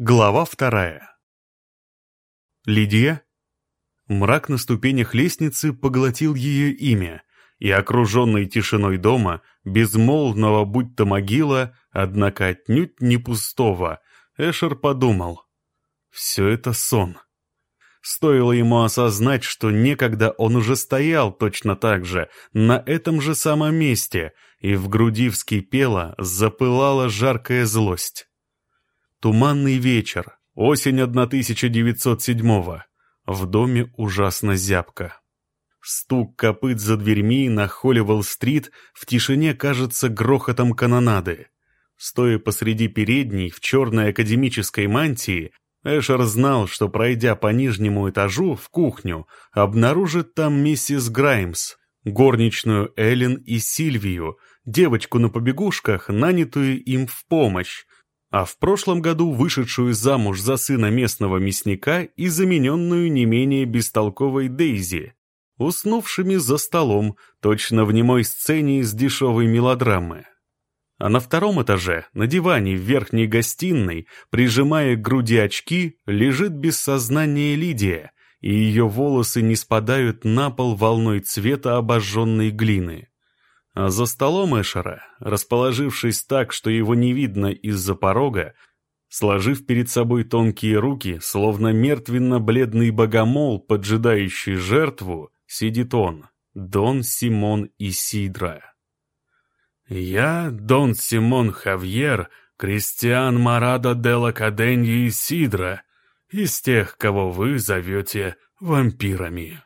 Глава вторая. Лидия? Мрак на ступенях лестницы поглотил ее имя, и окруженный тишиной дома, безмолвного будь-то могила, однако отнюдь не пустого, Эшер подумал. Все это сон. Стоило ему осознать, что некогда он уже стоял точно так же, на этом же самом месте, и в груди вскипела, запылала жаркая злость. Туманный вечер, осень 1907-го. В доме ужасно зябко. Стук копыт за дверьми на Холливелл-стрит в тишине кажется грохотом канонады. Стоя посреди передней в черной академической мантии, Эшер знал, что, пройдя по нижнему этажу в кухню, обнаружит там миссис Граймс, горничную Эллен и Сильвию, девочку на побегушках, нанятую им в помощь, а в прошлом году вышедшую замуж за сына местного мясника и замененную не менее бестолковой Дейзи, уснувшими за столом, точно в немой сцене из дешевой мелодрамы. А на втором этаже, на диване в верхней гостиной, прижимая к груди очки, лежит без сознания Лидия, и ее волосы не спадают на пол волной цвета обожженной глины. А за столом Эшера, расположившись так, что его не видно из-за порога, сложив перед собой тонкие руки, словно мертвенно-бледный богомол, поджидающий жертву, сидит он, Дон Симон Исидра. «Я Дон Симон Хавьер, Кристиан Марадо де ла Каденьи Исидра, из тех, кого вы зовете вампирами».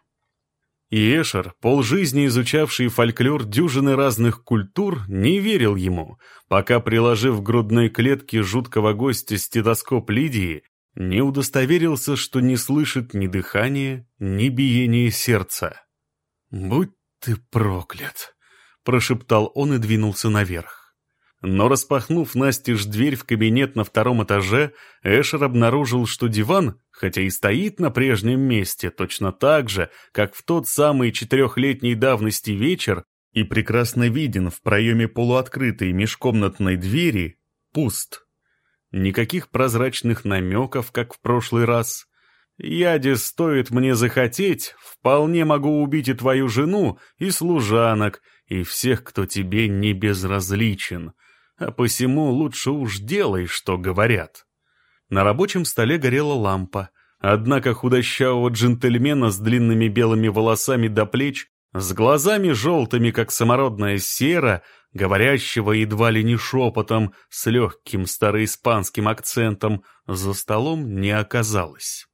И Эшер, полжизни изучавший фольклор дюжины разных культур, не верил ему, пока, приложив к грудной клетке жуткого гостя стетоскоп Лидии, не удостоверился, что не слышит ни дыхания, ни биения сердца. «Будь ты проклят!» — прошептал он и двинулся наверх. Но распахнув настежь дверь в кабинет на втором этаже, Эшер обнаружил, что диван, хотя и стоит на прежнем месте, точно так же, как в тот самый четырехлетней давности вечер, и прекрасно виден в проеме полуоткрытой межкомнатной двери, пуст. Никаких прозрачных намеков, как в прошлый раз. «Яде стоит мне захотеть, вполне могу убить и твою жену, и служанок, и всех, кто тебе не безразличен», а посему лучше уж делай, что говорят. На рабочем столе горела лампа, однако худощавого джентльмена с длинными белыми волосами до плеч, с глазами желтыми, как самородная сера, говорящего едва ли не шепотом, с легким староиспанским акцентом, за столом не оказалось.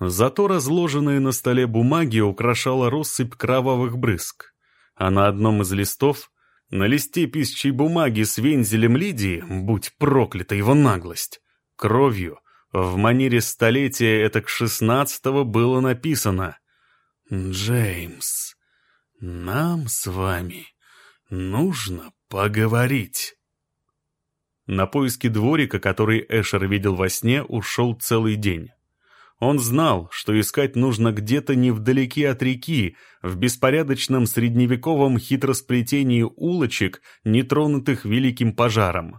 Зато разложенные на столе бумаги украшала россыпь кровавых брызг, а на одном из листов на листе писчей бумаги с вензелем Лидии, будь проклята его наглость, кровью, в манере столетия это к шестнадцатого было написано «Джеймс, нам с вами нужно поговорить». На поиски дворика, который Эшер видел во сне, ушел целый день. Он знал, что искать нужно где-то невдалеке от реки, в беспорядочном средневековом хитросплетении улочек, нетронутых великим пожаром.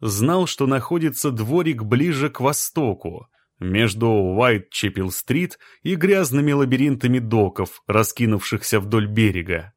Знал, что находится дворик ближе к востоку, между Уайт-Чеппел-стрит и грязными лабиринтами доков, раскинувшихся вдоль берега.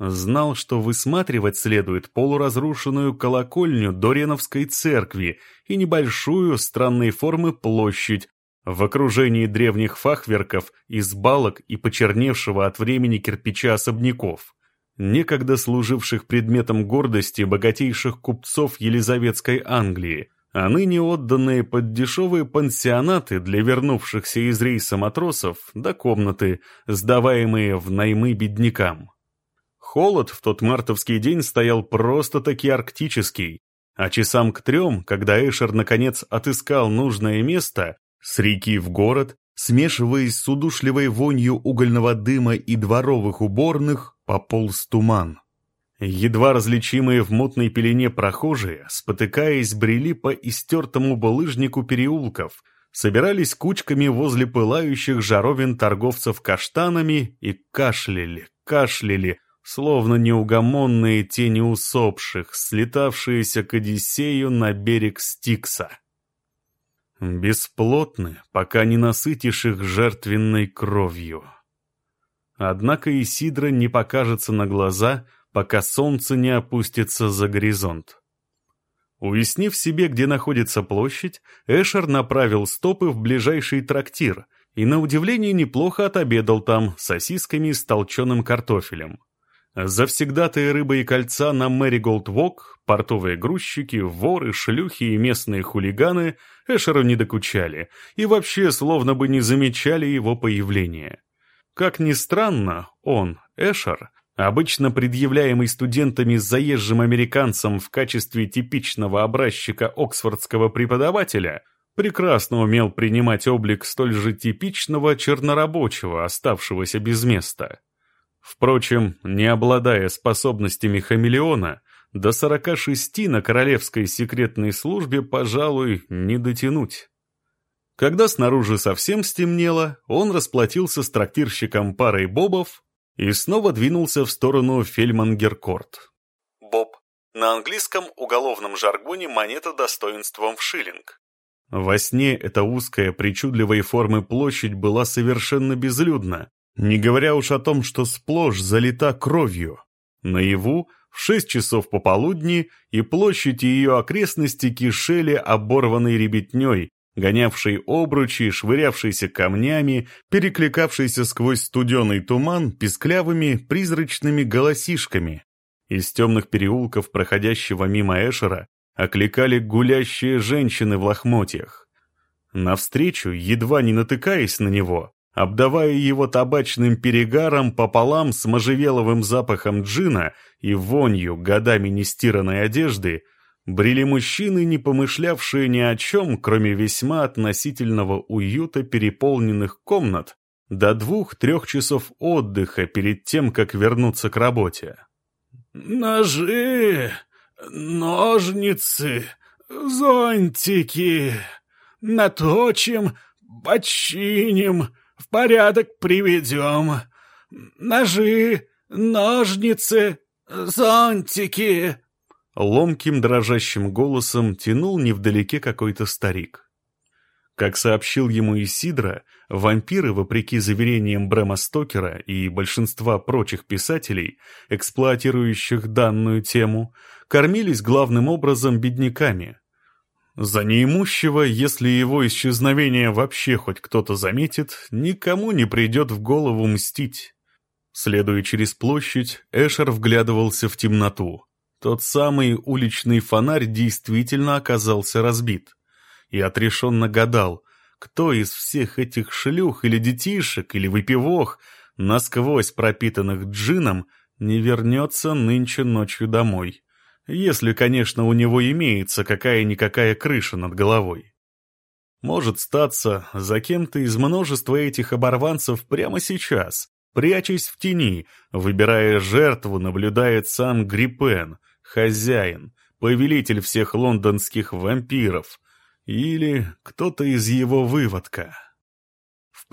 Знал, что высматривать следует полуразрушенную колокольню Дореновской церкви и небольшую странной формы площадь, в окружении древних фахверков из балок и почерневшего от времени кирпича особняков, некогда служивших предметом гордости богатейших купцов Елизаветской Англии, а ныне отданные под дешевые пансионаты для вернувшихся из рейса матросов до комнаты, сдаваемые в наймы беднякам. Холод в тот мартовский день стоял просто-таки арктический, а часам к трем, когда Эшер наконец отыскал нужное место, с реки в город, смешиваясь с удушливой вонью угольного дыма и дворовых уборных, пополз туман. Едва различимые в мутной пелене прохожие, спотыкаясь, брели по истертому булыжнику переулков, собирались кучками возле пылающих жаровин торговцев каштанами и кашляли, кашляли, словно неугомонные тени усопших, слетавшиеся к Одиссею на берег Стикса. Бесплотны, пока не насытишь их жертвенной кровью. Однако Исидра не покажется на глаза, пока солнце не опустится за горизонт. Уяснив себе, где находится площадь, Эшер направил стопы в ближайший трактир и, на удивление, неплохо отобедал там сосисками с толченым картофелем. Завсегдатые рыбы и кольца на Мэриголд Вок, портовые грузчики, воры, шлюхи и местные хулиганы Эшеру не докучали и вообще словно бы не замечали его появления. Как ни странно, он, Эшер, обычно предъявляемый студентами заезжим американцам в качестве типичного образчика оксфордского преподавателя, прекрасно умел принимать облик столь же типичного чернорабочего, оставшегося без места. Впрочем, не обладая способностями хамелеона, до 46 на королевской секретной службе, пожалуй, не дотянуть. Когда снаружи совсем стемнело, он расплатился с трактирщиком парой бобов и снова двинулся в сторону Фельмангеркорт. Боб. На английском уголовном жаргоне монета достоинством в шиллинг. Во сне эта узкая, причудливой формы площадь была совершенно безлюдна, не говоря уж о том, что сплошь залита кровью. Наяву в шесть часов пополудни и площадь и ее окрестности кишели оборванной ребятней, гонявшей обручи, швырявшейся камнями, перекликавшейся сквозь студеный туман писклявыми призрачными голосишками. Из темных переулков, проходящего мимо Эшера, окликали гулящие женщины в лохмотьях. Навстречу, едва не натыкаясь на него, обдавая его табачным перегаром пополам с можжевеловым запахом джина и вонью годами нестиранной одежды, брели мужчины, не помышлявшие ни о чем, кроме весьма относительного уюта переполненных комнат, до двух-трех часов отдыха перед тем, как вернуться к работе. «Ножи, ножницы, зонтики, наточим, починим», в порядок приведем. Ножи, ножницы, зонтики!» Ломким дрожащим голосом тянул невдалеке какой-то старик. Как сообщил ему Исидра, вампиры, вопреки заверениям Брэма Стокера и большинства прочих писателей, эксплуатирующих данную тему, кормились главным образом бедняками, за неимущего, если его исчезновение вообще хоть кто-то заметит, никому не придет в голову мстить. Следуя через площадь, Эшер вглядывался в темноту. Тот самый уличный фонарь действительно оказался разбит. И отрешенно гадал, кто из всех этих шлюх или детишек или выпивох, насквозь пропитанных джином, не вернется нынче ночью домой. Если, конечно, у него имеется какая-никакая крыша над головой. Может статься, за кем-то из множества этих оборванцев прямо сейчас, прячась в тени, выбирая жертву, наблюдает сам Гриппен, хозяин, повелитель всех лондонских вампиров, или кто-то из его выводка.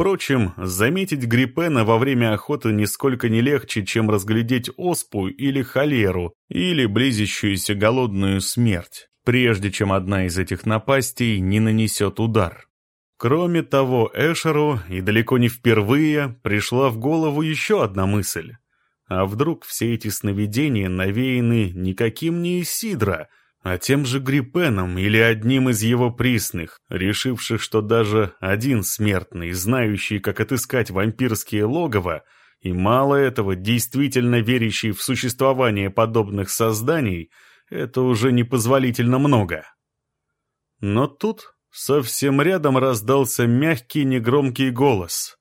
Впрочем, заметить Гриппена во время охоты нисколько не легче, чем разглядеть оспу или холеру, или близящуюся голодную смерть, прежде чем одна из этих напастей не нанесет удар. Кроме того, Эшеру, и далеко не впервые, пришла в голову еще одна мысль. А вдруг все эти сновидения навеяны никаким не Исидро, а тем же Гриппеном или одним из его присных, решивших, что даже один смертный, знающий, как отыскать вампирские логово, и мало этого, действительно верящий в существование подобных созданий, это уже непозволительно много. Но тут совсем рядом раздался мягкий негромкий голос.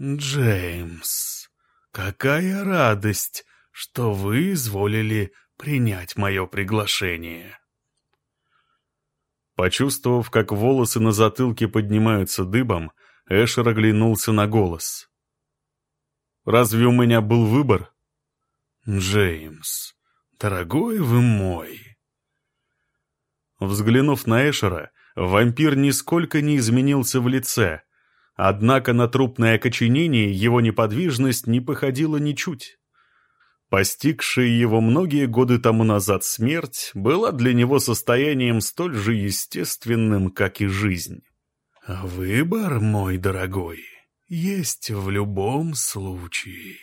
«Джеймс, какая радость, что вы изволили принять мое приглашение. Почувствовав, как волосы на затылке поднимаются дыбом, Эшер оглянулся на голос. «Разве у меня был выбор?» «Джеймс, дорогой вы мой!» Взглянув на Эшера, вампир нисколько не изменился в лице, однако на трупное окоченение его неподвижность не походила ничуть. Постигшая его многие годы тому назад смерть была для него состоянием столь же естественным, как и жизнь. «Выбор, мой дорогой, есть в любом случае».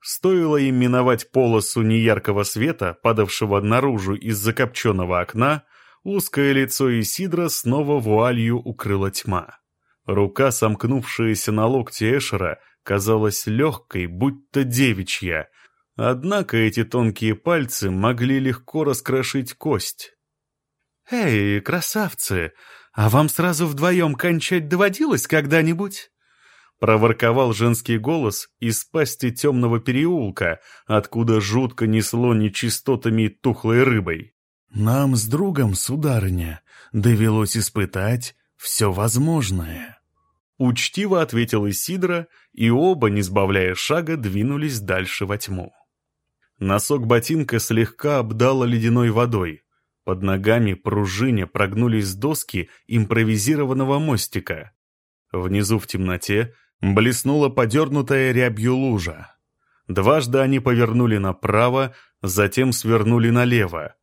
Стоило им миновать полосу неяркого света, падавшего наружу из закопченного окна, узкое лицо Исидра снова вуалью укрыла тьма. Рука, сомкнувшаяся на локте Эшера, казалась легкой, будто девичья, однако эти тонкие пальцы могли легко раскрошить кость. «Эй, красавцы, а вам сразу вдвоем кончать доводилось когда-нибудь?» Проворковал женский голос из пасти темного переулка, откуда жутко несло нечистотами тухлой рыбой. «Нам с другом, сударыня, довелось испытать все возможное». Учтиво ответил Исидра, и оба, не сбавляя шага, двинулись дальше во тьму. Носок ботинка слегка обдало ледяной водой. Под ногами пружине прогнулись доски импровизированного мостика. Внизу в темноте блеснула подернутая рябью лужа. Дважды они повернули направо, затем свернули налево.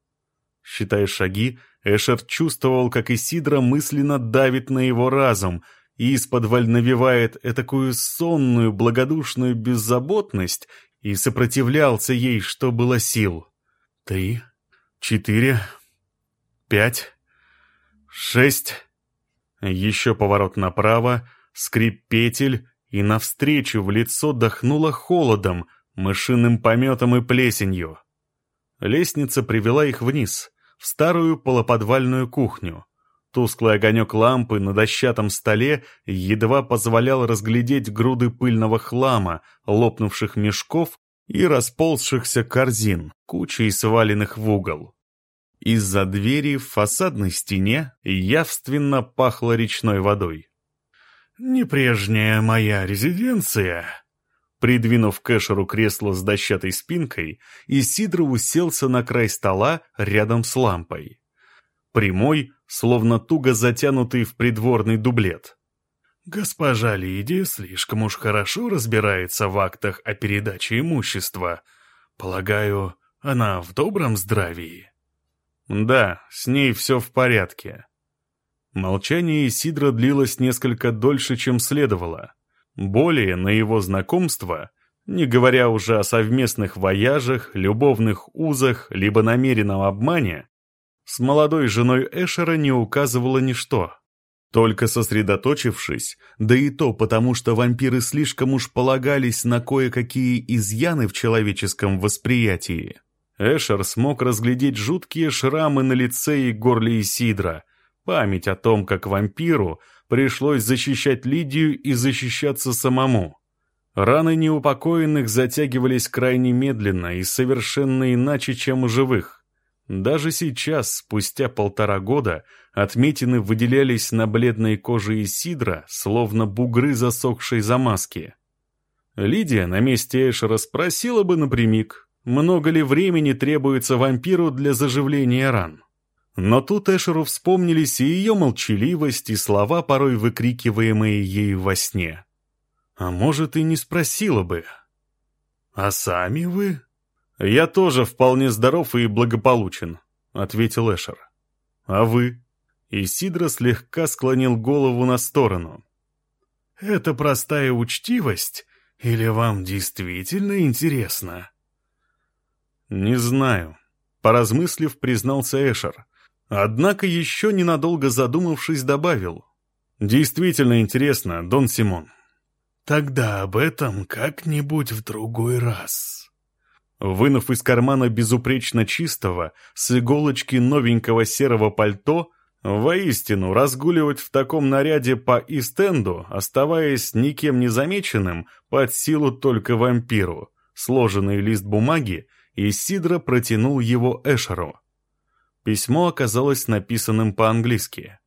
Считая шаги, Эшер чувствовал, как Исидра мысленно давит на его разум и из-под навевает этакую сонную, благодушную беззаботность и сопротивлялся ей, что было сил. Три, четыре, пять, шесть... Еще поворот направо, скрип петель, и навстречу в лицо дохнуло холодом, мышиным пометом и плесенью. Лестница привела их вниз, в старую полуподвальную кухню. Тусклый огонек лампы на дощатом столе едва позволял разглядеть груды пыльного хлама, лопнувших мешков и расползшихся корзин, кучей сваленных в угол. Из-за двери в фасадной стене явственно пахло речной водой. «Не прежняя моя резиденция», Придвинув к Эшеру кресло с дощатой спинкой, Исидро уселся на край стола рядом с лампой. Прямой, словно туго затянутый в придворный дублет. «Госпожа Лидия слишком уж хорошо разбирается в актах о передаче имущества. Полагаю, она в добром здравии?» «Да, с ней все в порядке». Молчание Исидра длилось несколько дольше, чем следовало. Более на его знакомство, не говоря уже о совместных вояжах, любовных узах, либо намеренном обмане, с молодой женой Эшера не указывало ничто. Только сосредоточившись, да и то потому, что вампиры слишком уж полагались на кое-какие изъяны в человеческом восприятии, Эшер смог разглядеть жуткие шрамы на лице и горле Исидра, память о том, как вампиру пришлось защищать Лидию и защищаться самому. Раны неупокоенных затягивались крайне медленно и совершенно иначе, чем у живых. Даже сейчас, спустя полтора года, отметины выделялись на бледной коже Исидра, словно бугры засохшей замазки. Лидия на месте Эшера спросила бы напрямик, много ли времени требуется вампиру для заживления ран. Но тут Эшеру вспомнились и ее молчаливость, и слова, порой выкрикиваемые ею во сне. А может, и не спросила бы. «А сами вы?» «Я тоже вполне здоров и благополучен», — ответил Эшер. «А вы?» И Сидро слегка склонил голову на сторону. «Это простая учтивость или вам действительно интересно?» «Не знаю», — поразмыслив, признался Эшер. Однако еще ненадолго задумавшись, добавил. «Действительно интересно, Дон Симон». «Тогда об этом как-нибудь в другой раз». Вынув из кармана безупречно чистого, с иголочки новенького серого пальто, воистину разгуливать в таком наряде по Истенду, оставаясь никем не замеченным, под силу только вампиру, сложенный лист бумаги, и Сидра протянул его Эшеру. Письмо оказалось написанным по-английски.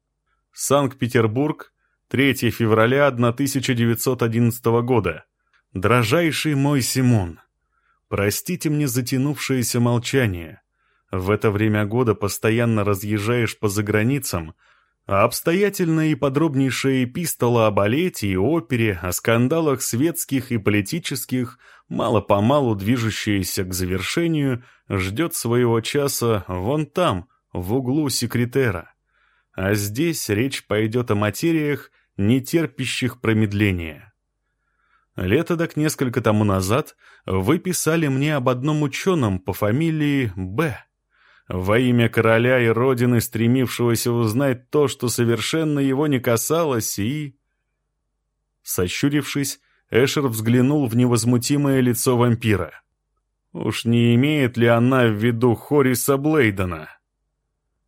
Санкт-Петербург, 3 февраля 1911 года. Дрожайший мой Симон, простите мне затянувшееся молчание. В это время года постоянно разъезжаешь по заграницам, А обстоятельная и подробнейшая эпистола о балете и опере, о скандалах светских и политических, мало-помалу движущаяся к завершению, ждет своего часа вон там, в углу секретера. А здесь речь пойдет о материях, не терпящих промедления. Лето так несколько тому назад вы писали мне об одном ученом по фамилии Б во имя короля и родины, стремившегося узнать то, что совершенно его не касалось, и... Сощурившись, Эшер взглянул в невозмутимое лицо вампира. Уж не имеет ли она в виду Хориса Блейдена?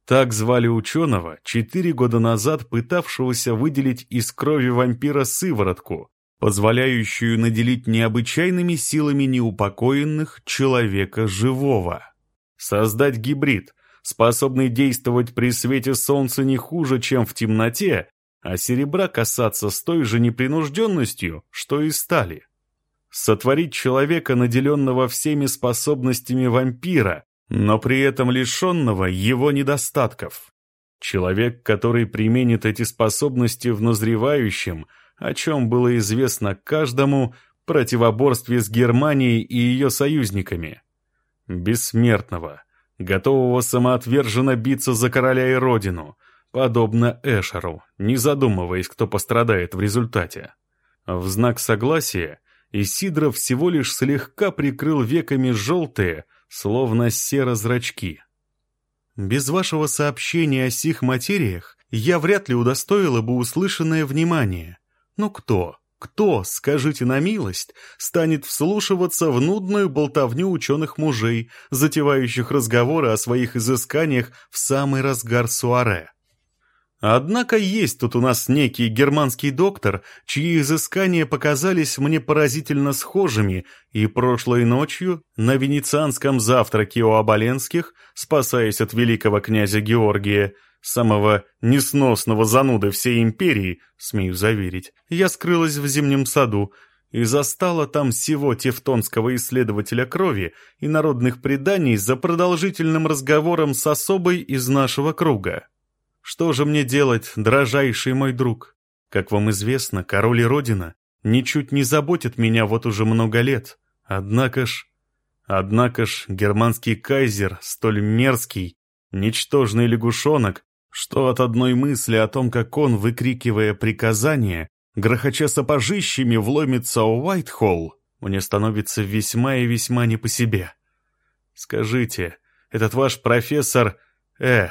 Так звали ученого, четыре года назад пытавшегося выделить из крови вампира сыворотку, позволяющую наделить необычайными силами неупокоенных человека живого. Создать гибрид, способный действовать при свете солнца не хуже, чем в темноте, а серебра касаться с той же непринужденностью, что и стали. Сотворить человека, наделенного всеми способностями вампира, но при этом лишенного его недостатков. Человек, который применит эти способности в назревающем, о чем было известно каждому, противоборстве с Германией и ее союзниками – бессмертного, готового самоотверженно биться за короля и родину, подобно Эшеру, не задумываясь, кто пострадает в результате. В знак согласия Исидро всего лишь слегка прикрыл веками желтые, словно серо-зрачки. «Без вашего сообщения о сих материях я вряд ли удостоила бы услышанное внимание. Но кто, кто, скажите на милость, станет вслушиваться в нудную болтовню ученых мужей, затевающих разговоры о своих изысканиях в самый разгар суаре? Однако есть тут у нас некий германский доктор, чьи изыскания показались мне поразительно схожими, и прошлой ночью на венецианском завтраке у Оболенских, спасаясь от великого князя Георгия, самого несносного зануды всей империи, смею заверить, я скрылась в зимнем саду и застала там всего тевтонского исследователя крови и народных преданий за продолжительным разговором с особой из нашего круга. Что же мне делать, дрожайший мой друг? Как вам известно, король и родина ничуть не заботят меня вот уже много лет. Однако ж... Однако ж германский кайзер, столь мерзкий, ничтожный лягушонок, что от одной мысли о том, как он, выкрикивая приказания, грохоча сапожищами, вломится у Уайтхолл, мне становится весьма и весьма не по себе. Скажите, этот ваш профессор, э,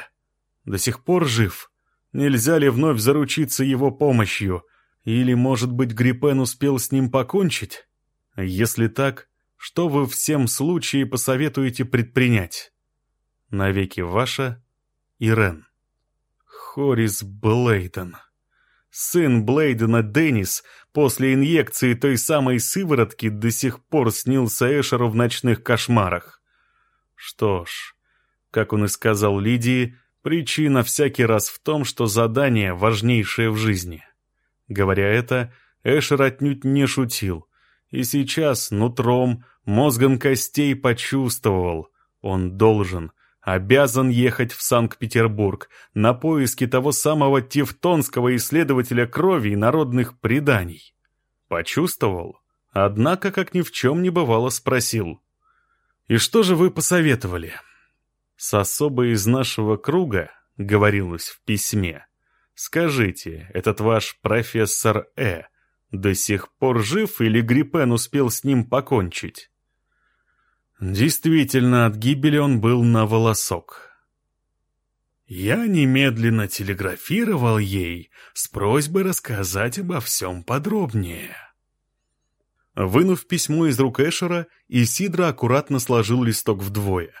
до сих пор жив? Нельзя ли вновь заручиться его помощью? Или, может быть, Гриппен успел с ним покончить? Если так, что вы в всем случае посоветуете предпринять? Навеки ваша Ирен. Хорис Блейден. Сын Блейдена Деннис после инъекции той самой сыворотки до сих пор снился Эшеру в ночных кошмарах. Что ж, как он и сказал Лидии, причина всякий раз в том, что задание важнейшее в жизни. Говоря это, Эшер отнюдь не шутил, и сейчас нутром, мозгом костей почувствовал, он должен, обязан ехать в Санкт-Петербург на поиски того самого тевтонского исследователя крови и народных преданий. Почувствовал, однако, как ни в чем не бывало, спросил. «И что же вы посоветовали?» «С особой из нашего круга», — говорилось в письме, «скажите, этот ваш профессор Э до сих пор жив или Гриппен успел с ним покончить?» Действительно, от гибели он был на волосок. Я немедленно телеграфировал ей с просьбой рассказать обо всем подробнее. Вынув письмо из рук Эшера, Исидра аккуратно сложил листок вдвое.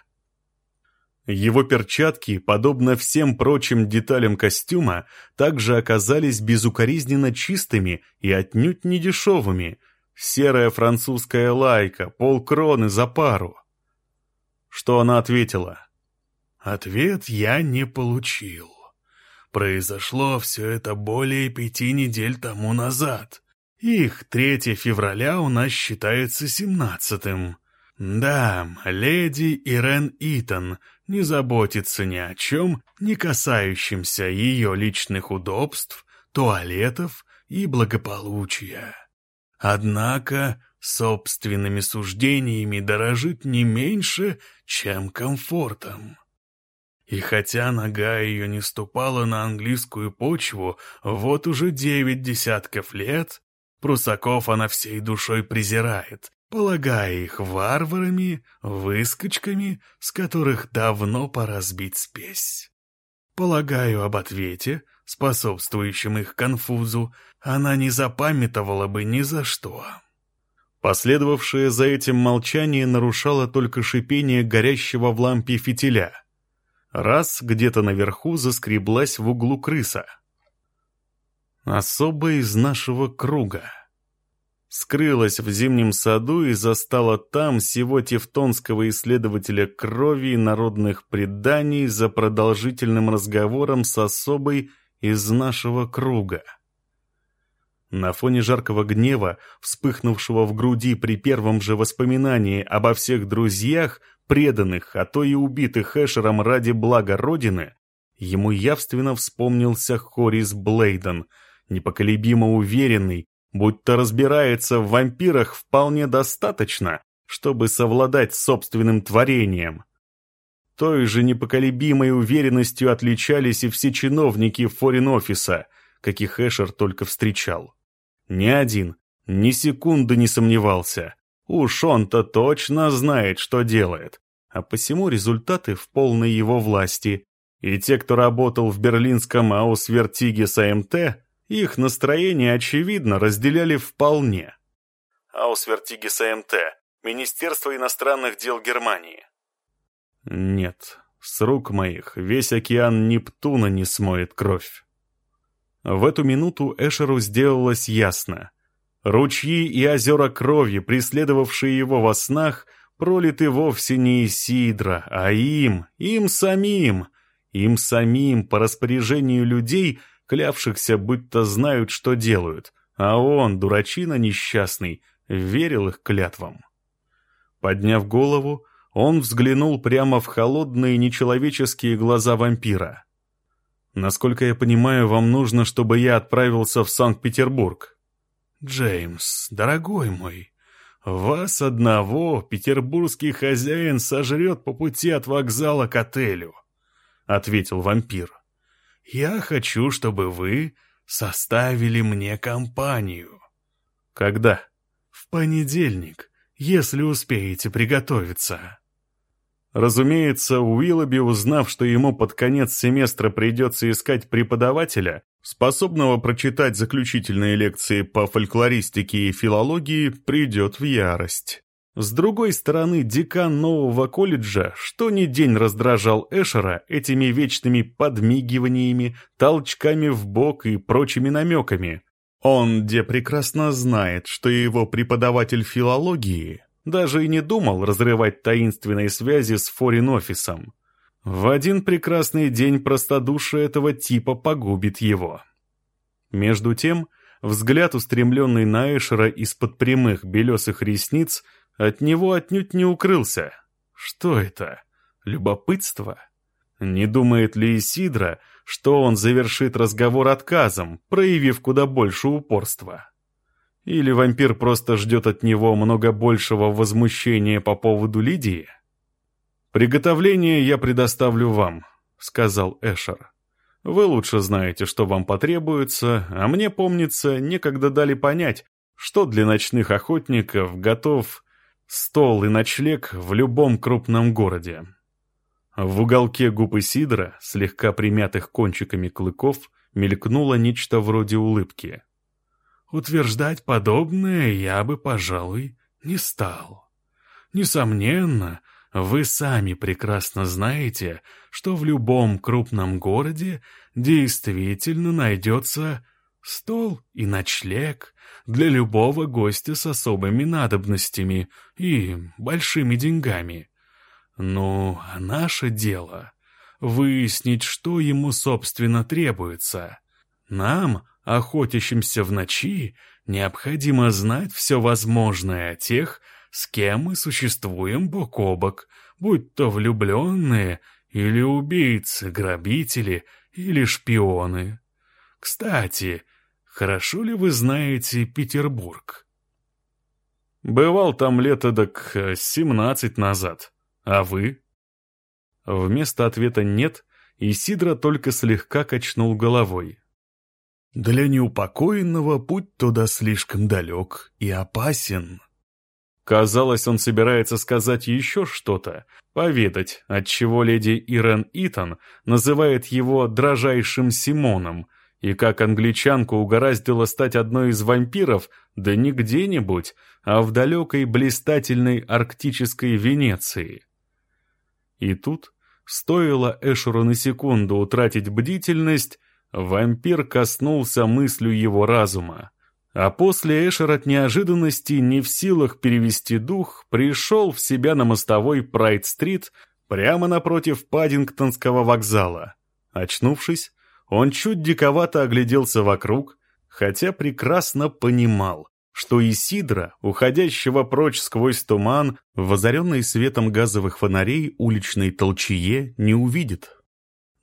Его перчатки, подобно всем прочим деталям костюма, также оказались безукоризненно чистыми и отнюдь не дешевыми, Серая французская лайка, полкроны за пару. Что она ответила? Ответ я не получил. Произошло все это более пяти недель тому назад. Их 3 февраля у нас считается семнадцатым. Да, леди Ирен Итон, не заботиться ни о чем, не касающемся ее личных удобств, туалетов и благополучия. Однако собственными суждениями дорожит не меньше, чем комфортом. И хотя нога ее не ступала на английскую почву вот уже девять десятков лет, прусаков она всей душой презирает, полагая их варварами, выскочками, с которых давно пора сбить спесь. Полагаю, об ответе, способствующем их конфузу, она не запамятовала бы ни за что. Последовавшее за этим молчание нарушало только шипение горящего в лампе фитиля. Раз где-то наверху заскреблась в углу крыса. Особо из нашего круга. Скрылась в зимнем саду и застала там всего тевтонского исследователя крови и народных преданий за продолжительным разговором с особой из нашего круга. На фоне жаркого гнева, вспыхнувшего в груди при первом же воспоминании обо всех друзьях, преданных, а то и убитых Эшером ради блага Родины, ему явственно вспомнился Хорис Блейден, непоколебимо уверенный, будто разбирается в вампирах вполне достаточно, чтобы совладать с собственным творением. Той же непоколебимой уверенностью отличались и все чиновники форин-офиса, каких Эшер только встречал. Ни один, ни секунды не сомневался. Уж он-то точно знает, что делает. А посему результаты в полной его власти. И те, кто работал в берлинском Аусвертигес АМТ, их настроение, очевидно, разделяли вполне. Аусвертигес АМТ. Министерство иностранных дел Германии. Нет, с рук моих весь океан Нептуна не смоет кровь. В эту минуту Эшеру сделалось ясно. Ручьи и озера крови, преследовавшие его во снах, пролиты вовсе не из Сидра, а им, им самим, им самим по распоряжению людей, клявшихся, будто знают, что делают, а он, дурачина несчастный, верил их клятвам. Подняв голову, он взглянул прямо в холодные нечеловеческие глаза вампира. Насколько я понимаю, вам нужно, чтобы я отправился в Санкт-Петербург. Джеймс, дорогой мой, вас одного петербургский хозяин сожрет по пути от вокзала к отелю, ответил вампир. Я хочу, чтобы вы составили мне компанию. Когда? В понедельник, если успеете приготовиться. Разумеется, Уиллоби, узнав, что ему под конец семестра придется искать преподавателя, способного прочитать заключительные лекции по фольклористике и филологии, придет в ярость. С другой стороны, декан нового колледжа что ни день раздражал Эшера этими вечными подмигиваниями, толчками в бок и прочими намеками. Он, где прекрасно знает, что его преподаватель филологии даже и не думал разрывать таинственные связи с форин-офисом. В один прекрасный день простодушие этого типа погубит его. Между тем, взгляд, устремленный на Эшера из-под прямых белесых ресниц, от него отнюдь не укрылся. Что это? Любопытство? Не думает ли Исидра, что он завершит разговор отказом, проявив куда больше упорства? Или вампир просто ждет от него много большего возмущения по поводу Лидии? «Приготовление я предоставлю вам», — сказал Эшер. «Вы лучше знаете, что вам потребуется, а мне, помнится, некогда дали понять, что для ночных охотников готов стол и ночлег в любом крупном городе». В уголке губ Исидра, слегка примятых кончиками клыков, мелькнуло нечто вроде улыбки. Утверждать подобное я бы, пожалуй, не стал. Несомненно, вы сами прекрасно знаете, что в любом крупном городе действительно найдется стол и ночлег для любого гостя с особыми надобностями и большими деньгами. Ну, а наше дело — выяснить, что ему, собственно, требуется. Нам охотящимся в ночи, необходимо знать все возможное о тех, с кем мы существуем бок о бок, будь то влюбленные или убийцы, грабители или шпионы. Кстати, хорошо ли вы знаете Петербург? Бывал там лет эдак э, семнадцать назад. А вы? Вместо ответа «нет» Исидра только слегка качнул головой. Для неупокоенного путь туда слишком далек и опасен. Казалось, он собирается сказать еще что-то, поведать, отчего леди Ирен Итан называет его «дрожайшим Симоном», и как англичанку угораздило стать одной из вампиров, да не где-нибудь, а в далекой блистательной арктической Венеции. И тут, стоило Эшеру на секунду утратить бдительность, вампир коснулся мыслью его разума. А после Эшер от неожиданности, не в силах перевести дух, пришел в себя на мостовой Прайд-стрит прямо напротив Паддингтонского вокзала. Очнувшись, он чуть диковато огляделся вокруг, хотя прекрасно понимал, что Исидра, уходящего прочь сквозь туман, в озаренной светом газовых фонарей уличной толчье не увидит.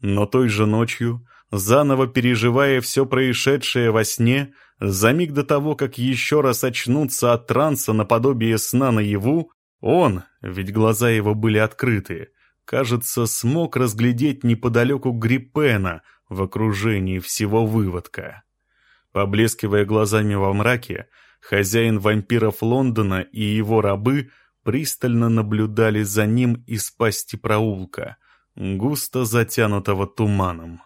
Но той же ночью, заново переживая все происшедшее во сне, за миг до того, как еще раз очнуться от транса наподобие сна наяву, он, ведь глаза его были открыты, кажется, смог разглядеть неподалеку Гриппена в окружении всего выводка. Поблескивая глазами во мраке, хозяин вампиров Лондона и его рабы пристально наблюдали за ним из пасти проулка, густо затянутого туманом.